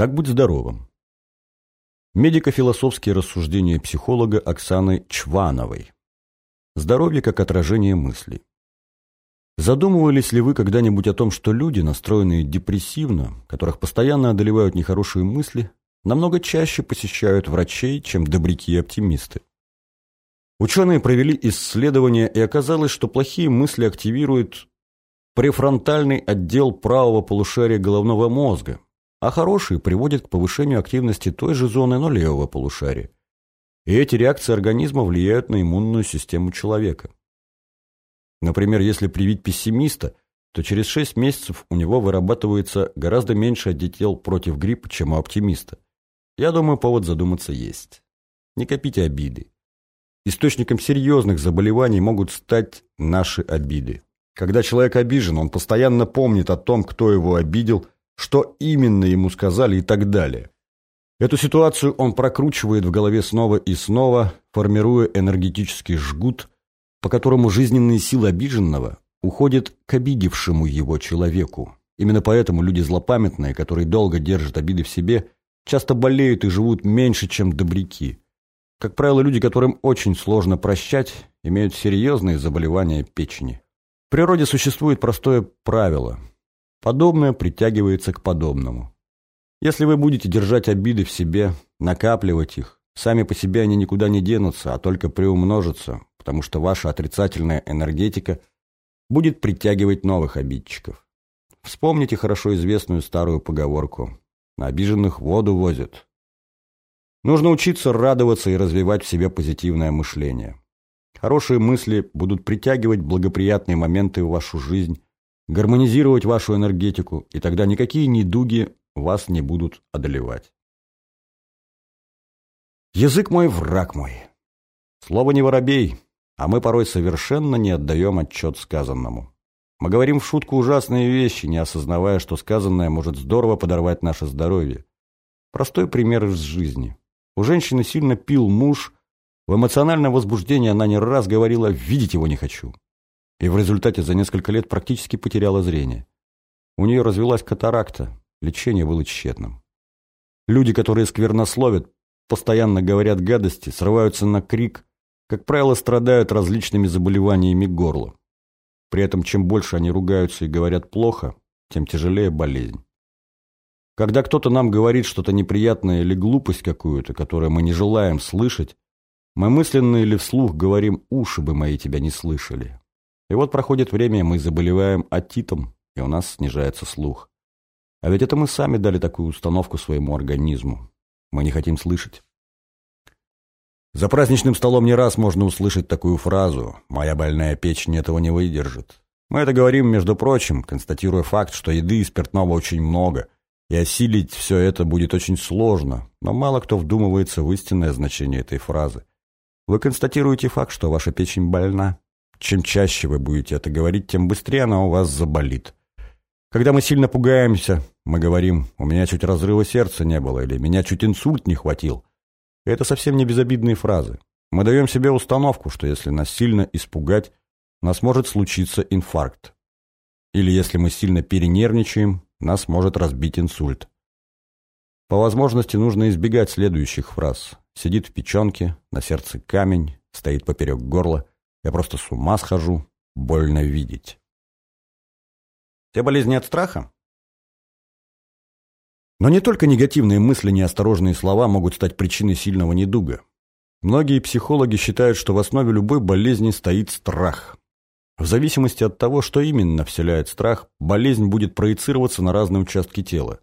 Как быть здоровым? Медико-философские рассуждения психолога Оксаны Чвановой. Здоровье как отражение мыслей. Задумывались ли вы когда-нибудь о том, что люди, настроенные депрессивно, которых постоянно одолевают нехорошие мысли, намного чаще посещают врачей, чем добряки и оптимисты? Ученые провели исследования, и оказалось, что плохие мысли активируют префронтальный отдел правого полушария головного мозга, а хорошие приводят к повышению активности той же зоны, но левого полушария. И эти реакции организма влияют на иммунную систему человека. Например, если привить пессимиста, то через 6 месяцев у него вырабатывается гораздо меньше антител против гриппа, чем у оптимиста. Я думаю, повод задуматься есть. Не копите обиды. Источником серьезных заболеваний могут стать наши обиды. Когда человек обижен, он постоянно помнит о том, кто его обидел, что именно ему сказали и так далее. Эту ситуацию он прокручивает в голове снова и снова, формируя энергетический жгут, по которому жизненные силы обиженного уходят к обидевшему его человеку. Именно поэтому люди злопамятные, которые долго держат обиды в себе, часто болеют и живут меньше, чем добряки. Как правило, люди, которым очень сложно прощать, имеют серьезные заболевания печени. В природе существует простое правило. Подобное притягивается к подобному. Если вы будете держать обиды в себе, накапливать их, сами по себе они никуда не денутся, а только приумножатся, потому что ваша отрицательная энергетика будет притягивать новых обидчиков. Вспомните хорошо известную старую поговорку «На обиженных воду возят». Нужно учиться радоваться и развивать в себе позитивное мышление. Хорошие мысли будут притягивать благоприятные моменты в вашу жизнь, гармонизировать вашу энергетику, и тогда никакие недуги вас не будут одолевать. Язык мой – враг мой. Слово не воробей, а мы порой совершенно не отдаем отчет сказанному. Мы говорим в шутку ужасные вещи, не осознавая, что сказанное может здорово подорвать наше здоровье. Простой пример из жизни. У женщины сильно пил муж – в эмоциональном возбуждении она не раз говорила «видеть его не хочу». И в результате за несколько лет практически потеряла зрение. У нее развелась катаракта, лечение было тщетным. Люди, которые сквернословят, постоянно говорят гадости, срываются на крик, как правило, страдают различными заболеваниями горла. При этом чем больше они ругаются и говорят плохо, тем тяжелее болезнь. Когда кто-то нам говорит что-то неприятное или глупость какую-то, которую мы не желаем слышать, мы мысленно или вслух говорим «уши бы мои тебя не слышали». И вот проходит время, мы заболеваем отитом, и у нас снижается слух. А ведь это мы сами дали такую установку своему организму. Мы не хотим слышать. За праздничным столом не раз можно услышать такую фразу «Моя больная печень этого не выдержит». Мы это говорим, между прочим, констатируя факт, что еды и спиртного очень много, и осилить все это будет очень сложно, но мало кто вдумывается в истинное значение этой фразы. Вы констатируете факт, что ваша печень больна. Чем чаще вы будете это говорить, тем быстрее она у вас заболит. Когда мы сильно пугаемся, мы говорим «у меня чуть разрыва сердца не было» или «меня чуть инсульт не хватил». это совсем не безобидные фразы. Мы даем себе установку, что если нас сильно испугать, нас может случиться инфаркт. Или если мы сильно перенервничаем, нас может разбить инсульт. По возможности нужно избегать следующих фраз. Сидит в печенке, на сердце камень, стоит поперек горла. Я просто с ума схожу, больно видеть. Все болезни от страха? Но не только негативные мысли, неосторожные слова могут стать причиной сильного недуга. Многие психологи считают, что в основе любой болезни стоит страх. В зависимости от того, что именно вселяет страх, болезнь будет проецироваться на разные участки тела.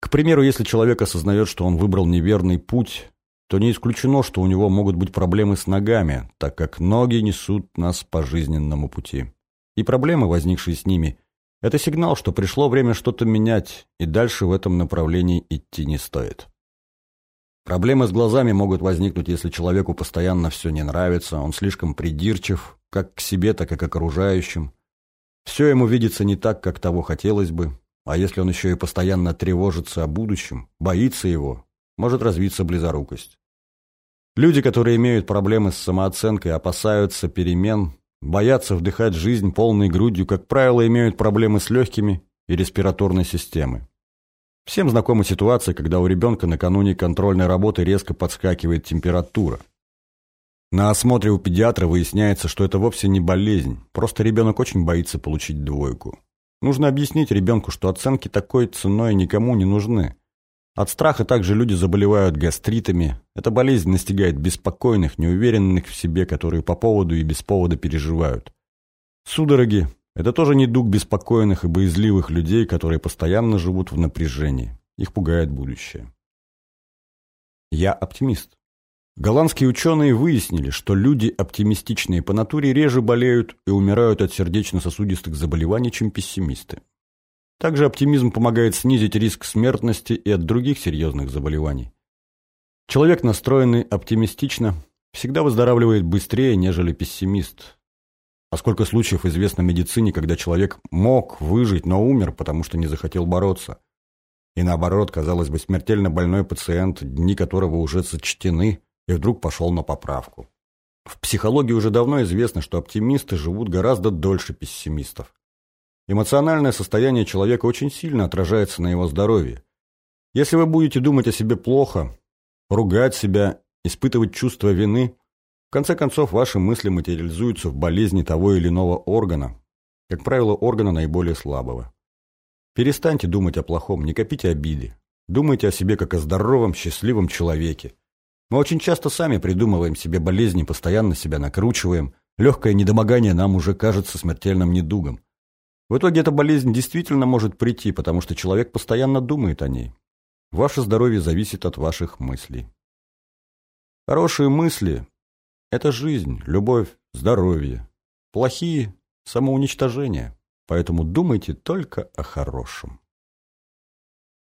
К примеру, если человек осознает, что он выбрал неверный путь, то не исключено, что у него могут быть проблемы с ногами, так как ноги несут нас по жизненному пути. И проблемы, возникшие с ними, это сигнал, что пришло время что-то менять, и дальше в этом направлении идти не стоит. Проблемы с глазами могут возникнуть, если человеку постоянно все не нравится, он слишком придирчив, как к себе, так и к окружающим. Все ему видится не так, как того хотелось бы, а если он еще и постоянно тревожится о будущем, боится его, может развиться близорукость. Люди, которые имеют проблемы с самооценкой, опасаются перемен, боятся вдыхать жизнь полной грудью, как правило, имеют проблемы с легкими и респираторной системой. Всем знакома ситуация, когда у ребенка накануне контрольной работы резко подскакивает температура. На осмотре у педиатра выясняется, что это вовсе не болезнь, просто ребенок очень боится получить двойку. Нужно объяснить ребенку, что оценки такой ценой никому не нужны. От страха также люди заболевают гастритами. Эта болезнь настигает беспокойных, неуверенных в себе, которые по поводу и без повода переживают. Судороги – это тоже недуг беспокойных и боязливых людей, которые постоянно живут в напряжении. Их пугает будущее. Я оптимист. Голландские ученые выяснили, что люди, оптимистичные по натуре, реже болеют и умирают от сердечно-сосудистых заболеваний, чем пессимисты. Также оптимизм помогает снизить риск смертности и от других серьезных заболеваний. Человек, настроенный оптимистично, всегда выздоравливает быстрее, нежели пессимист. А сколько случаев известно медицине, когда человек мог выжить, но умер, потому что не захотел бороться. И наоборот, казалось бы, смертельно больной пациент, дни которого уже сочтены, и вдруг пошел на поправку. В психологии уже давно известно, что оптимисты живут гораздо дольше пессимистов. Эмоциональное состояние человека очень сильно отражается на его здоровье. Если вы будете думать о себе плохо, ругать себя, испытывать чувство вины, в конце концов ваши мысли материализуются в болезни того или иного органа, как правило, органа наиболее слабого. Перестаньте думать о плохом, не копите обиды. Думайте о себе как о здоровом, счастливом человеке. Мы очень часто сами придумываем себе болезни, постоянно себя накручиваем. Легкое недомогание нам уже кажется смертельным недугом. В итоге эта болезнь действительно может прийти, потому что человек постоянно думает о ней. Ваше здоровье зависит от ваших мыслей. Хорошие мысли – это жизнь, любовь, здоровье. Плохие – самоуничтожение. Поэтому думайте только о хорошем.